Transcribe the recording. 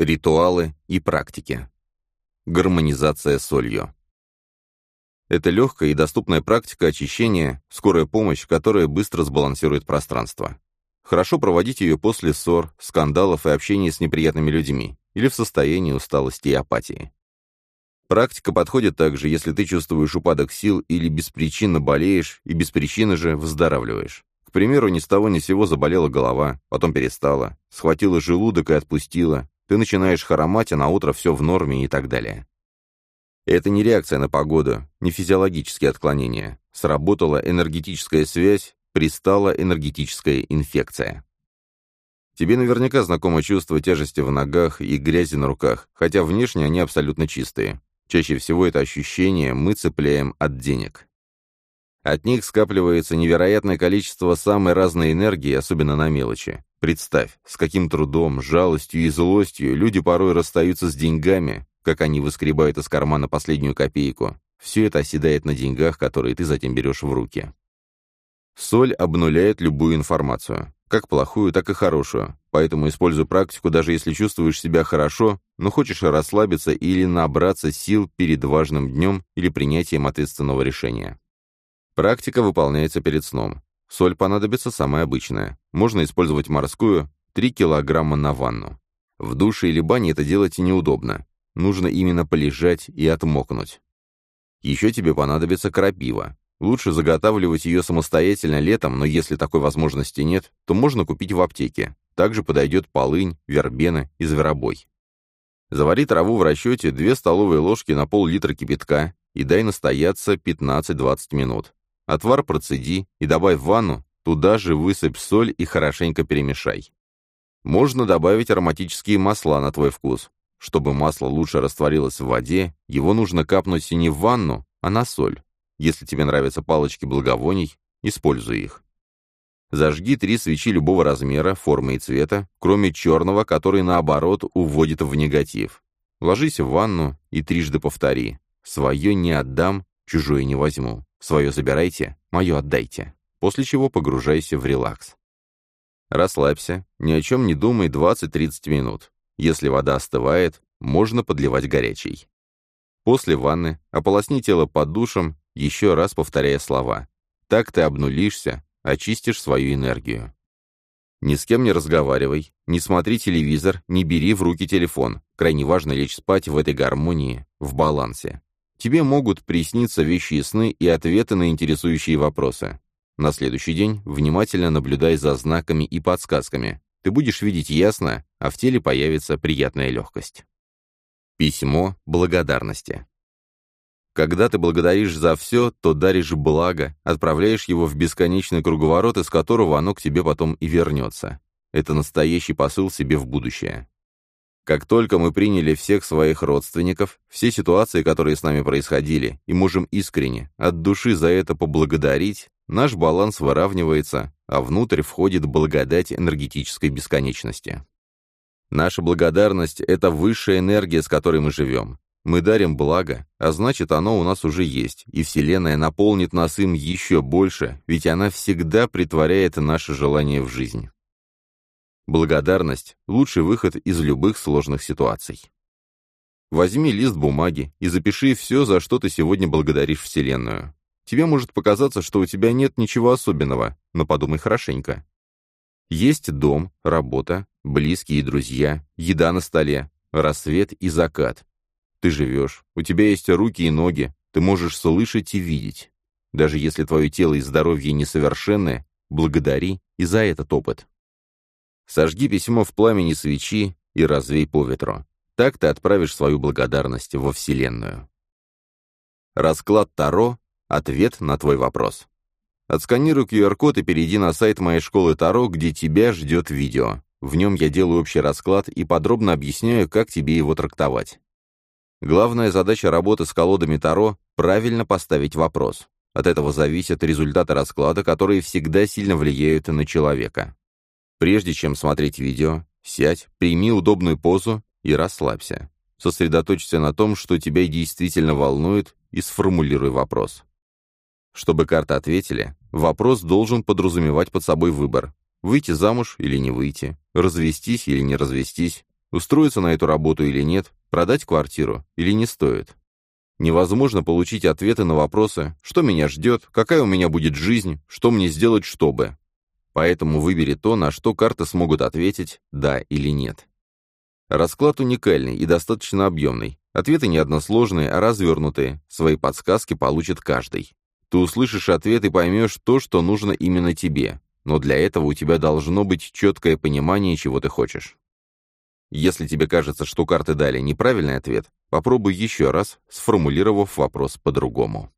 Ритуалы и практики. Гармонизация солью. Это легкая и доступная практика очищения, скорая помощь, которая быстро сбалансирует пространство. Хорошо проводить ее после ссор, скандалов и общения с неприятными людьми, или в состоянии усталости и апатии. Практика подходит также, если ты чувствуешь упадок сил или беспричинно болеешь и без причины же выздоравливаешь. К примеру, ни с того ни с сего заболела голова, потом перестала, схватила желудок и отпустила, ты начинаешь хромать, а на утро все в норме и так далее. Это не реакция на погоду, не физиологические отклонения. Сработала энергетическая связь, пристала энергетическая инфекция. Тебе наверняка знакомо чувство тяжести в ногах и грязи на руках, хотя внешне они абсолютно чистые. Чаще всего это ощущение мы цепляем от денег. От них скапливается невероятное количество самой разной энергии, особенно на мелочи. Представь, с каким трудом, жалостью и злостью люди порой расстаются с деньгами, как они выскребают из кармана последнюю копейку. Все это оседает на деньгах, которые ты затем берешь в руки. Соль обнуляет любую информацию, как плохую, так и хорошую, поэтому используй практику, даже если чувствуешь себя хорошо, но хочешь расслабиться или набраться сил перед важным днем или принятием ответственного решения. Практика выполняется перед сном. Соль понадобится самая обычная. Можно использовать морскую, 3 килограмма на ванну. В душе или бане это делать неудобно. Нужно именно полежать и отмокнуть. Еще тебе понадобится крапива. Лучше заготавливать ее самостоятельно летом, но если такой возможности нет, то можно купить в аптеке. Также подойдет полынь, вербена и зверобой. Завари траву в расчете 2 столовые ложки на пол-литра кипятка и дай настояться 15-20 минут. Отвар процеди и добавь в ванну, туда же высыпь соль и хорошенько перемешай. Можно добавить ароматические масла на твой вкус. Чтобы масло лучше растворилось в воде, его нужно капнуть не в ванну, а на соль. Если тебе нравятся палочки благовоний, используй их. Зажги три свечи любого размера, формы и цвета, кроме черного, который, наоборот, уводит в негатив. Ложись в ванну и трижды повтори. «Свое не отдам, чужое не возьму». Свое забирайте, мое отдайте. После чего погружайся в релакс. Расслабься, ни о чем не думай 20-30 минут. Если вода остывает, можно подливать горячей. После ванны ополосни тело под душем, еще раз повторяя слова. Так ты обнулишься, очистишь свою энергию. Ни с кем не разговаривай, не смотри телевизор, не бери в руки телефон. Крайне важно лечь спать в этой гармонии, в балансе. Тебе могут присниться вещи сны и ответы на интересующие вопросы. На следующий день внимательно наблюдай за знаками и подсказками. Ты будешь видеть ясно, а в теле появится приятная легкость. Письмо благодарности. Когда ты благодаришь за все, то даришь благо, отправляешь его в бесконечный круговорот, из которого оно к тебе потом и вернется. Это настоящий посыл себе в будущее. Как только мы приняли всех своих родственников, все ситуации, которые с нами происходили, и можем искренне, от души за это поблагодарить, наш баланс выравнивается, а внутрь входит благодать энергетической бесконечности. Наша благодарность — это высшая энергия, с которой мы живем. Мы дарим благо, а значит, оно у нас уже есть, и Вселенная наполнит нас им еще больше, ведь она всегда притворяет наше желание в жизнь. Благодарность – лучший выход из любых сложных ситуаций. Возьми лист бумаги и запиши все, за что ты сегодня благодаришь Вселенную. Тебе может показаться, что у тебя нет ничего особенного, но подумай хорошенько. Есть дом, работа, близкие друзья, еда на столе, рассвет и закат. Ты живешь, у тебя есть руки и ноги, ты можешь слышать и видеть. Даже если твое тело и здоровье несовершенны, благодари и за этот опыт. Сожги письмо в пламени свечи и развей по ветру. Так ты отправишь свою благодарность во Вселенную. Расклад Таро — ответ на твой вопрос. Отсканируй QR-код и перейди на сайт моей школы Таро, где тебя ждет видео. В нем я делаю общий расклад и подробно объясняю, как тебе его трактовать. Главная задача работы с колодами Таро — правильно поставить вопрос. От этого зависят результаты расклада, которые всегда сильно влияют на человека. Прежде чем смотреть видео, сядь, прими удобную позу и расслабься. Сосредоточься на том, что тебя действительно волнует, и сформулируй вопрос. Чтобы карты ответили, вопрос должен подразумевать под собой выбор. Выйти замуж или не выйти, развестись или не развестись, Устроиться на эту работу или нет, продать квартиру или не стоит. Невозможно получить ответы на вопросы, что меня ждет, какая у меня будет жизнь, что мне сделать, чтобы. Поэтому выбери то, на что карты смогут ответить «да» или «нет». Расклад уникальный и достаточно объемный. Ответы не односложные, а развернутые. Свои подсказки получит каждый. Ты услышишь ответ и поймешь то, что нужно именно тебе. Но для этого у тебя должно быть четкое понимание, чего ты хочешь. Если тебе кажется, что карты дали неправильный ответ, попробуй еще раз, сформулировав вопрос по-другому.